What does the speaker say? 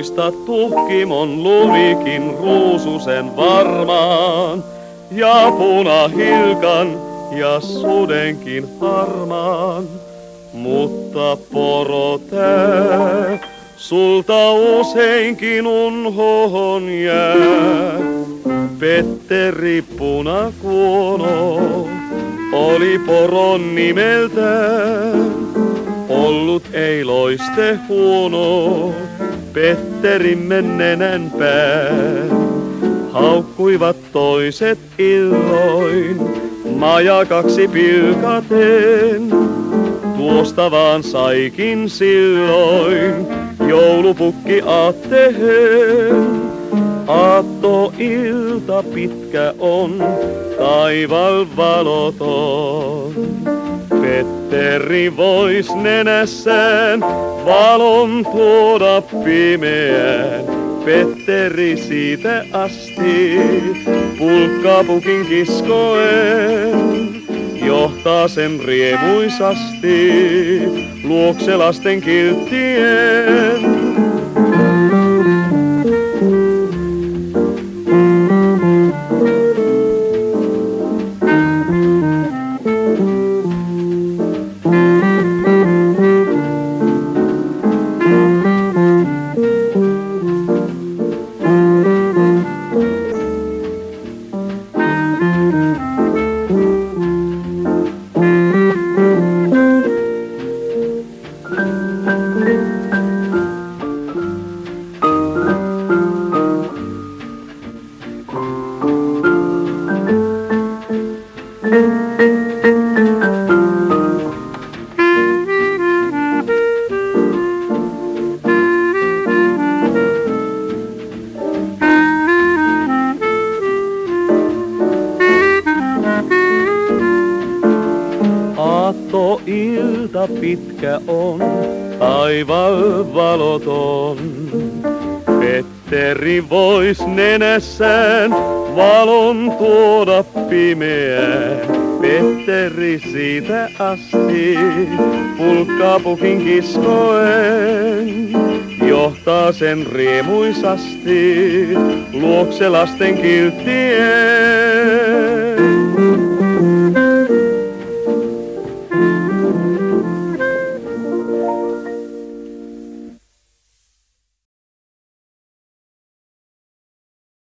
muista tuhkimon luvikin ruususen varmaan. Ja punahilkan ja sudenkin harmaan. Mutta poro sulta useinkin unhohon jää. Petteri Punakuono oli poron nimeltään. Ollut ei loiste huono, Petteri mennenän pään. Haukkuivat toiset illoin, majakaksi pilkaten. Tuosta vaan saikin silloin, joulupukki aattehen. Aatto ilta pitkä on, taival valoton. Petteri vois nenässään valon tuoda pimeään. Petteri siitä asti pulkkapukin kiskoen. Johtaa sen riemuisasti luokse lasten kilttien. Ilta pitkä on, taival valoton. Petteri vois nenässään valon tuoda pimeään. Petteri siitä asti pulkkapukin kiskoen. Johtaa sen riemuisasti luokse lasten kilttien.